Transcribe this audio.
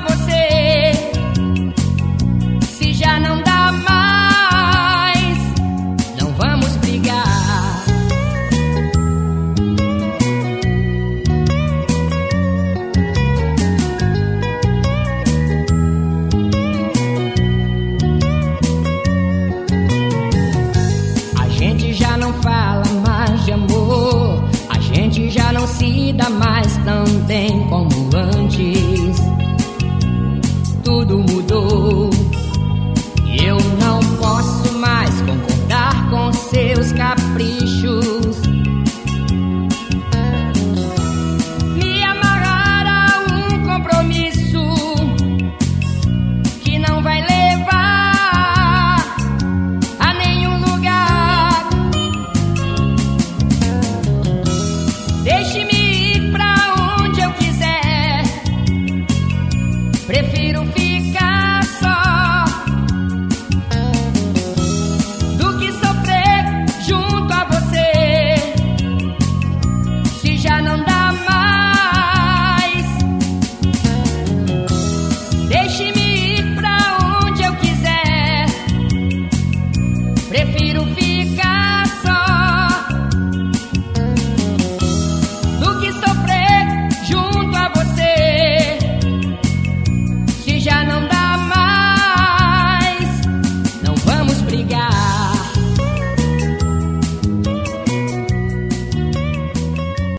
você. Se já não dá mais, não vamos brigar. A gente já não fala mais de amor. A gente já não se dá mais tão bem como antes. Prefiro ficar.